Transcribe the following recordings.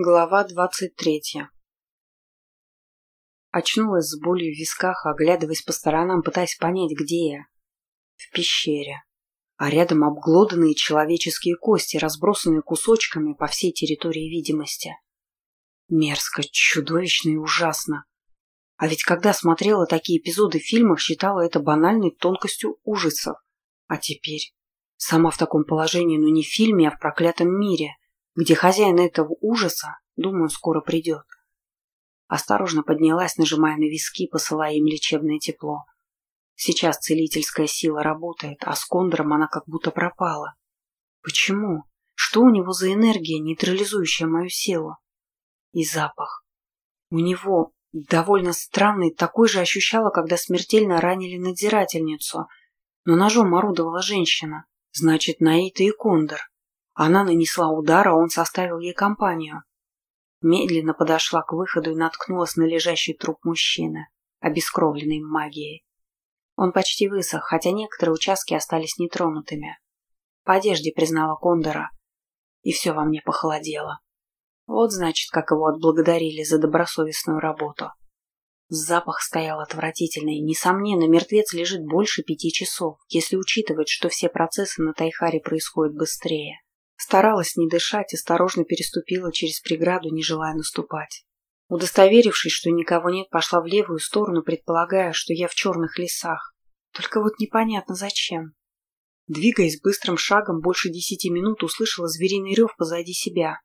Глава двадцать третья Очнулась с болью в висках, оглядываясь по сторонам, пытаясь понять, где я. В пещере. А рядом обглоданные человеческие кости, разбросанные кусочками по всей территории видимости. Мерзко, чудовищно и ужасно. А ведь когда смотрела такие эпизоды в фильмах, считала это банальной тонкостью ужасов. А теперь? Сама в таком положении, но не в фильме, а в проклятом мире – где хозяин этого ужаса, думаю, скоро придет. Осторожно поднялась, нажимая на виски, посылая им лечебное тепло. Сейчас целительская сила работает, а с Кондором она как будто пропала. Почему? Что у него за энергия, нейтрализующая мою силу? И запах. У него довольно странный, такой же ощущала, когда смертельно ранили надзирательницу. Но ножом орудовала женщина. Значит, Наита и Кондор. Она нанесла удар, а он составил ей компанию. Медленно подошла к выходу и наткнулась на лежащий труп мужчины, обескровленный магией. Он почти высох, хотя некоторые участки остались нетронутыми. По одежде признала Кондора, и все во мне похолодело. Вот, значит, как его отблагодарили за добросовестную работу. Запах стоял отвратительный. Несомненно, мертвец лежит больше пяти часов, если учитывать, что все процессы на Тайхаре происходят быстрее. Старалась не дышать, осторожно переступила через преграду, не желая наступать. Удостоверившись, что никого нет, пошла в левую сторону, предполагая, что я в черных лесах. Только вот непонятно зачем. Двигаясь быстрым шагом больше десяти минут, услышала звериный рев позади себя.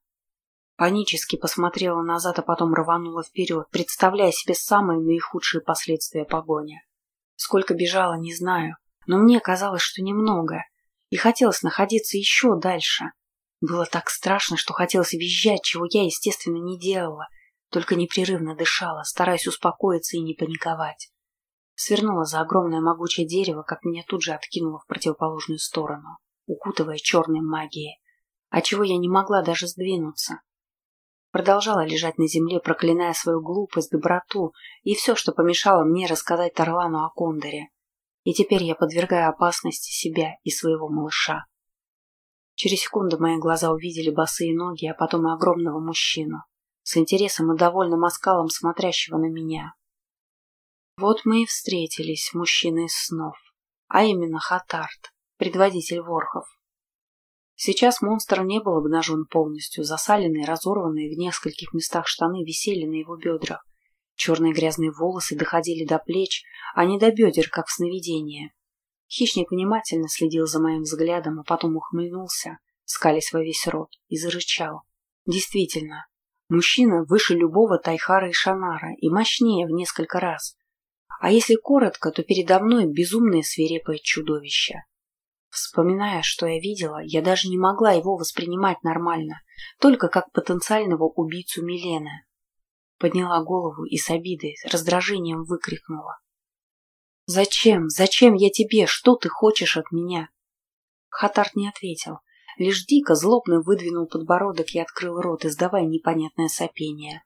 Панически посмотрела назад, а потом рванула вперед, представляя себе самые наихудшие последствия погони. Сколько бежала, не знаю, но мне казалось, что немного, и хотелось находиться еще дальше. Было так страшно, что хотелось визжать, чего я, естественно, не делала, только непрерывно дышала, стараясь успокоиться и не паниковать. Свернула за огромное могучее дерево, как меня тут же откинуло в противоположную сторону, укутывая черной магией, отчего я не могла даже сдвинуться. Продолжала лежать на земле, проклиная свою глупость, доброту и все, что помешало мне рассказать Тарлану о Кондоре. И теперь я подвергаю опасности себя и своего малыша. Через секунду мои глаза увидели босые ноги, а потом и огромного мужчину, с интересом и довольным оскалом смотрящего на меня. Вот мы и встретились, мужчина из снов, а именно Хатарт, предводитель ворхов. Сейчас монстр не был обнажен полностью, засаленные, разорванные в нескольких местах штаны висели на его бедрах. Черные грязные волосы доходили до плеч, а не до бедер, как в сновидении. Хищник внимательно следил за моим взглядом, а потом ухмыльнулся, скалясь во весь рот, и зарычал. Действительно, мужчина выше любого Тайхара и Шанара и мощнее в несколько раз. А если коротко, то передо мной безумное свирепое чудовище. Вспоминая, что я видела, я даже не могла его воспринимать нормально, только как потенциального убийцу Милены. Подняла голову и с обидой, раздражением выкрикнула. «Зачем? Зачем я тебе? Что ты хочешь от меня?» Хатарт не ответил, лишь дико злобно выдвинул подбородок и открыл рот, издавая непонятное сопение.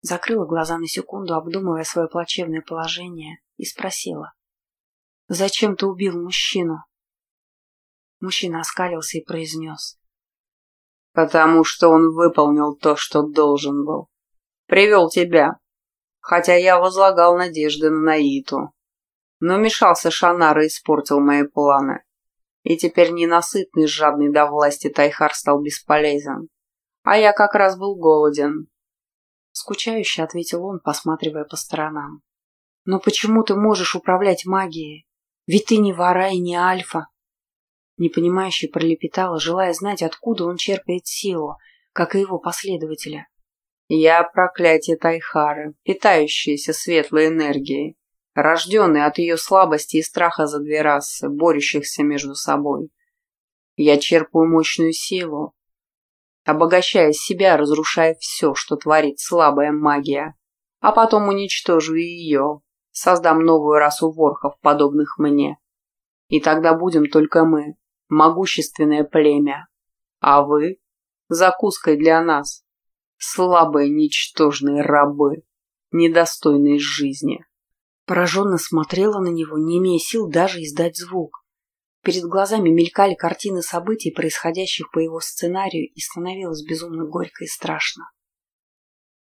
Закрыла глаза на секунду, обдумывая свое плачевное положение, и спросила. «Зачем ты убил мужчину?» Мужчина оскалился и произнес. «Потому что он выполнил то, что должен был. Привел тебя, хотя я возлагал надежды на Наиту. Но мешался Шанар и испортил мои планы. И теперь ненасытный, жадный до власти Тайхар стал бесполезен. А я как раз был голоден. Скучающе ответил он, посматривая по сторонам. Но почему ты можешь управлять магией? Ведь ты не вора и не альфа. Непонимающе пролепетала, желая знать, откуда он черпает силу, как и его последователя. Я проклятие Тайхары, питающееся светлой энергией рожденный от ее слабости и страха за две расы, борющихся между собой. Я черпаю мощную силу, обогащая себя, разрушая все, что творит слабая магия, а потом уничтожу ее, создам новую расу ворхов, подобных мне. И тогда будем только мы, могущественное племя, а вы — закуской для нас, слабые ничтожные рабы, недостойные жизни. Пораженно смотрела на него, не имея сил даже издать звук. Перед глазами мелькали картины событий, происходящих по его сценарию, и становилось безумно горько и страшно.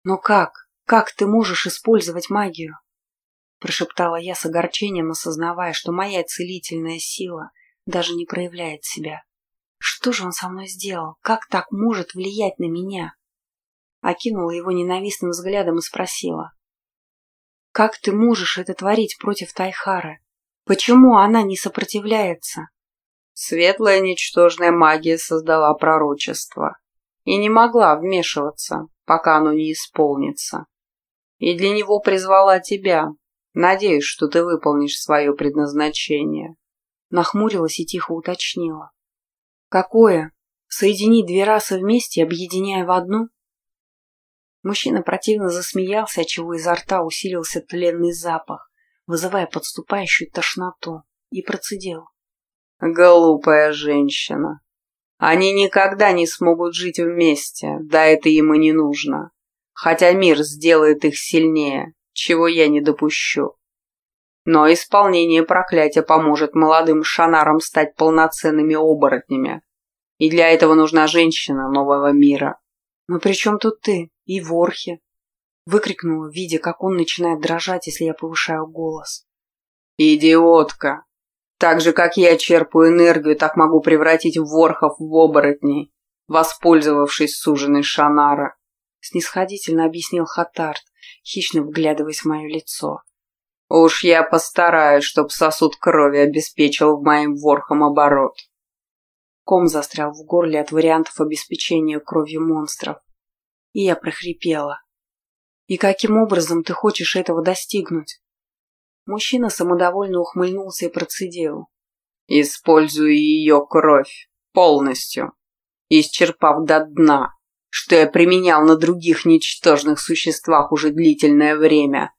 Но как? Как ты можешь использовать магию? Прошептала я с огорчением, осознавая, что моя целительная сила даже не проявляет себя. Что же он со мной сделал? Как так может влиять на меня? Окинула его ненавистным взглядом и спросила. Как ты можешь это творить против Тайхары? Почему она не сопротивляется? Светлая ничтожная магия создала пророчество и не могла вмешиваться, пока оно не исполнится. И для него призвала тебя. Надеюсь, что ты выполнишь свое предназначение. Нахмурилась и тихо уточнила. Какое? Соединить две расы вместе, объединяя в одну? Мужчина противно засмеялся, отчего изо рта усилился тленный запах, вызывая подступающую тошноту, и процедил. Глупая женщина. Они никогда не смогут жить вместе, да это им и не нужно. Хотя мир сделает их сильнее, чего я не допущу. Но исполнение проклятия поможет молодым шанарам стать полноценными оборотнями. И для этого нужна женщина нового мира. «Но при чем тут ты? И Ворхи?» Выкрикнула, видя, как он начинает дрожать, если я повышаю голос. «Идиотка! Так же, как я черпаю энергию, так могу превратить ворхов в оборотней, воспользовавшись суженой Шанара. Снисходительно объяснил Хатарт, хищно вглядываясь в мое лицо. Уж я постараюсь, чтоб сосуд крови обеспечил моим ворхом оборот. Ком застрял в горле от вариантов обеспечения кровью монстров. И я прохрипела. «И каким образом ты хочешь этого достигнуть?» Мужчина самодовольно ухмыльнулся и процедил. «Использую ее кровь. Полностью. Исчерпав до дна, что я применял на других ничтожных существах уже длительное время,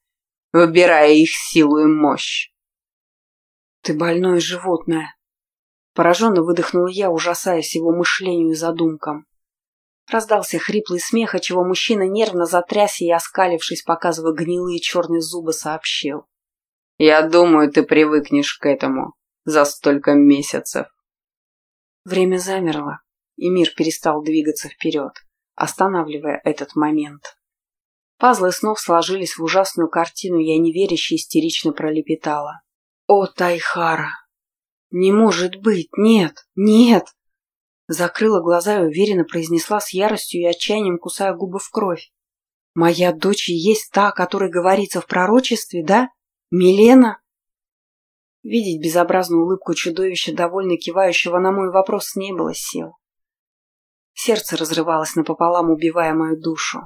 выбирая их силу и мощь». «Ты больное животное», Пораженно выдохнула я, ужасаясь его мышлению и задумкам. Раздался хриплый смех, отчего мужчина нервно затрясся и, оскалившись, показывая гнилые черные зубы, сообщил. Я думаю, ты привыкнешь к этому за столько месяцев. Время замерло, и мир перестал двигаться вперед, останавливая этот момент. Пазлы снов сложились в ужасную картину, я неверяще истерично пролепетала. «О, Тайхара! Не может быть! Нет! Нет!» Закрыла глаза и уверенно произнесла с яростью и отчаянием, кусая губы в кровь. «Моя дочь и есть та, о которой говорится в пророчестве, да?» «Милена?» Видеть безобразную улыбку чудовища, довольно кивающего на мой вопрос, не было сил. Сердце разрывалось напополам, убивая мою душу.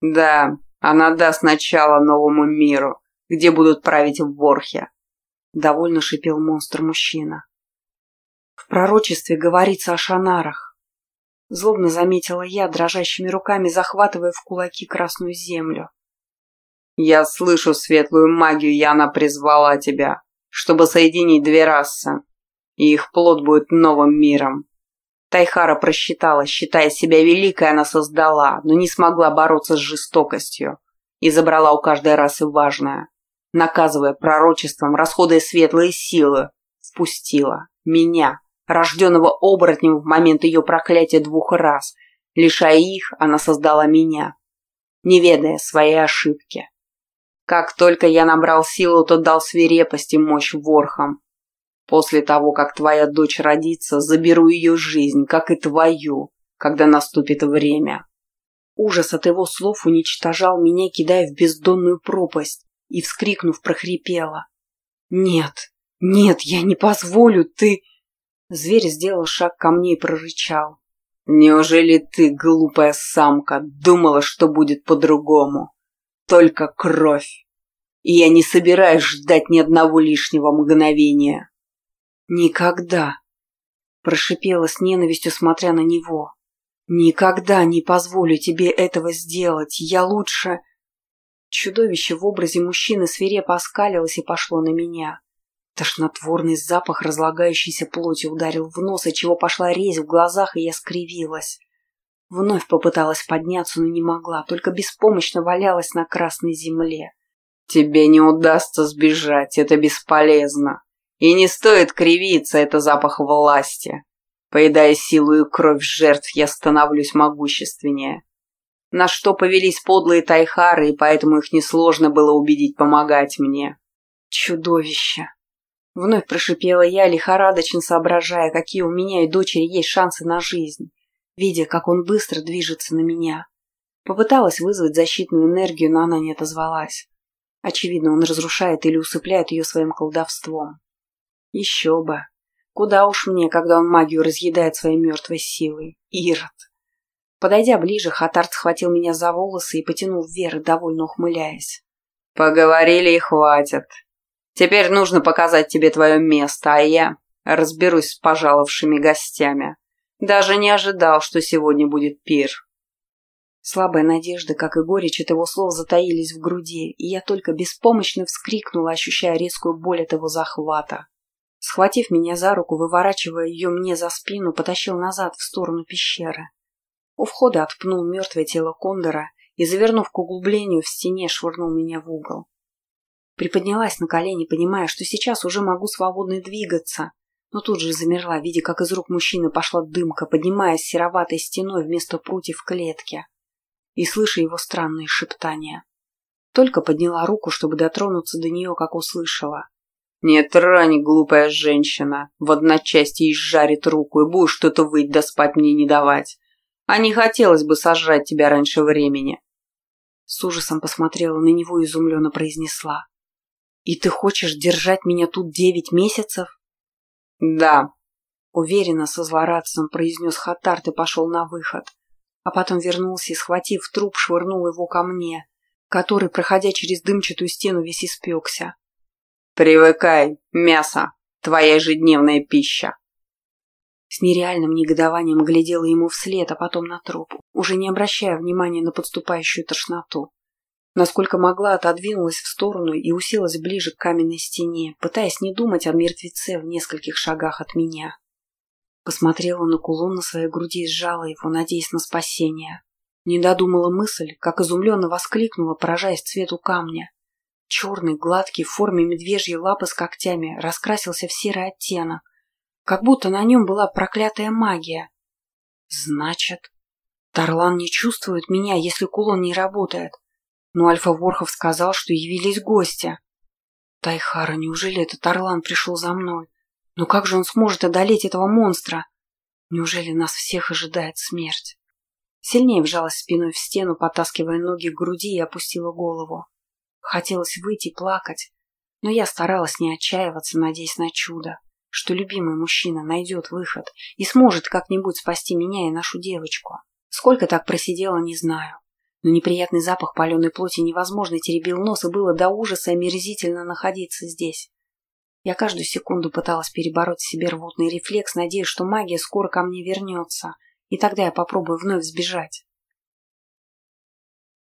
«Да, она даст начало новому миру, где будут править в Ворхе», — довольно шипел монстр-мужчина. «В пророчестве говорится о шанарах», — злобно заметила я, дрожащими руками захватывая в кулаки красную землю. Я слышу светлую магию, и она призвала тебя, чтобы соединить две расы, и их плод будет новым миром. Тайхара просчитала, считая себя великой, она создала, но не смогла бороться с жестокостью и забрала у каждой расы важное, наказывая пророчеством, расходуя светлые силы, впустила меня, рожденного оборотнем в момент ее проклятия двух раз, лишая их, она создала меня, не ведая своей ошибки. Как только я набрал силу, то дал свирепость и мощь ворхам. После того, как твоя дочь родится, заберу ее жизнь, как и твою, когда наступит время. Ужас от его слов уничтожал меня, кидая в бездонную пропасть, и, вскрикнув, прохрипела. «Нет, нет, я не позволю, ты...» Зверь сделал шаг ко мне и прорычал. «Неужели ты, глупая самка, думала, что будет по-другому? только кровь. И я не собираюсь ждать ни одного лишнего мгновения. Никогда, прошипела с ненавистью, смотря на него. Никогда не позволю тебе этого сделать. Я лучше... Чудовище в образе мужчины свирепо оскалилось и пошло на меня. Тошнотворный запах разлагающейся плоти ударил в нос, от чего пошла резь в глазах, и я скривилась. Вновь попыталась подняться, но не могла, только беспомощно валялась на красной земле. «Тебе не удастся сбежать, это бесполезно. И не стоит кривиться, это запах власти. Поедая силу и кровь жертв, я становлюсь могущественнее. на что повелись подлые тайхары, и поэтому их несложно было убедить помогать мне. Чудовище! Вновь прошипела я, лихорадочно соображая, какие у меня и дочери есть шансы на жизнь, видя, как он быстро движется на меня. Попыталась вызвать защитную энергию, но она не отозвалась. Очевидно, он разрушает или усыпляет ее своим колдовством. Еще бы. Куда уж мне, когда он магию разъедает своей мертвой силой. Ирод. Подойдя ближе, Хатарт схватил меня за волосы и потянул вверх, довольно ухмыляясь. «Поговорили и хватит. Теперь нужно показать тебе твое место, а я разберусь с пожаловавшими гостями. Даже не ожидал, что сегодня будет пир». Слабая надежда, как и горечь от его слов затаились в груди, и я только беспомощно вскрикнула, ощущая резкую боль от его захвата. Схватив меня за руку, выворачивая ее мне за спину, потащил назад в сторону пещеры. У входа отпнул мертвое тело кондора и, завернув к углублению в стене, швырнул меня в угол. Приподнялась на колени, понимая, что сейчас уже могу свободно двигаться, но тут же замерла, видя, как из рук мужчины пошла дымка, поднимаясь сероватой стеной вместо прутьев клетки и слыша его странные шептания. Только подняла руку, чтобы дотронуться до нее, как услышала. «Не трань, глупая женщина, в одночасье изжарит руку, и будешь что-то выть да спать мне не давать. А не хотелось бы сожрать тебя раньше времени». С ужасом посмотрела на него и изумленно произнесла. «И ты хочешь держать меня тут девять месяцев?» «Да», — уверенно со злорадством произнес Хатарт и пошел на выход а потом вернулся и, схватив труп, швырнул его ко мне, который, проходя через дымчатую стену, весь испекся. «Привыкай, мясо, твоя ежедневная пища!» С нереальным негодованием глядела ему вслед, а потом на труп, уже не обращая внимания на подступающую тошноту. Насколько могла, отодвинулась в сторону и уселась ближе к каменной стене, пытаясь не думать о мертвеце в нескольких шагах от меня. Посмотрела на кулон на своей груди и сжала его, надеясь на спасение. Не додумала мысль, как изумленно воскликнула, поражаясь цвету камня. Черный, гладкий, в форме медвежьей лапы с когтями, раскрасился в серый оттенок, как будто на нем была проклятая магия. Значит, Тарлан не чувствует меня, если кулон не работает. Но Альфа-Ворхов сказал, что явились гости. Тайхара, неужели этот Тарлан пришел за мной? Но как же он сможет одолеть этого монстра? Неужели нас всех ожидает смерть? Сильнее вжалась спиной в стену, потаскивая ноги к груди и опустила голову. Хотелось выйти плакать, но я старалась не отчаиваться, надеясь на чудо, что любимый мужчина найдет выход и сможет как-нибудь спасти меня и нашу девочку. Сколько так просидела, не знаю. Но неприятный запах паленой плоти невозможно теребил нос, и было до ужаса омерзительно находиться здесь. Я каждую секунду пыталась перебороть себе рвотный рефлекс, надеясь, что магия скоро ко мне вернется, и тогда я попробую вновь сбежать.